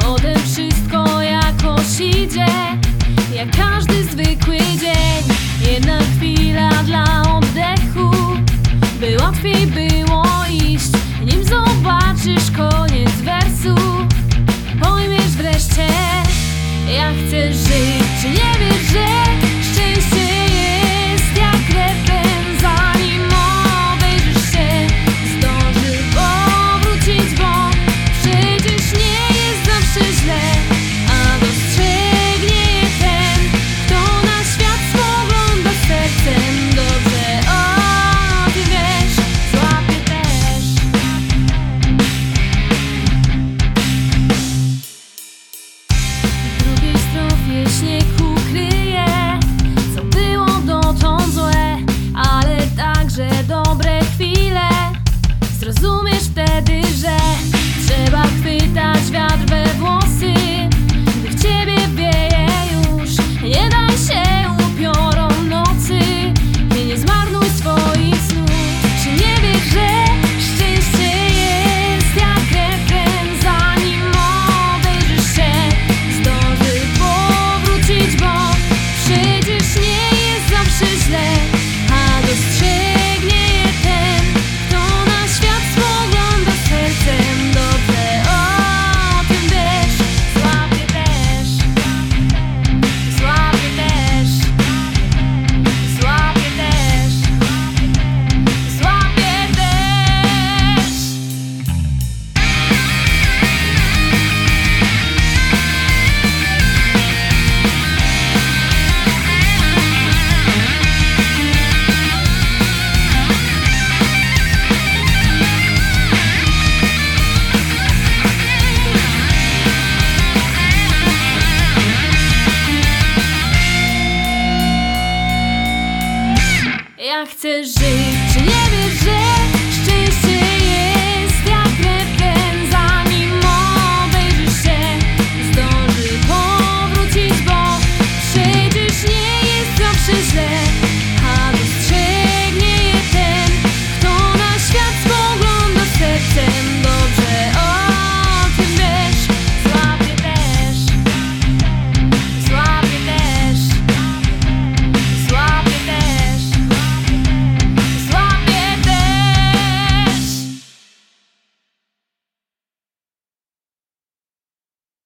Potem wszystko jakoś idzie Jak każdy zwykły dzień. Jedna chwila dla oddechu By łatwiej było iść. Nim zobaczysz kogoś Mięśnie ja chcę żyć, czy nie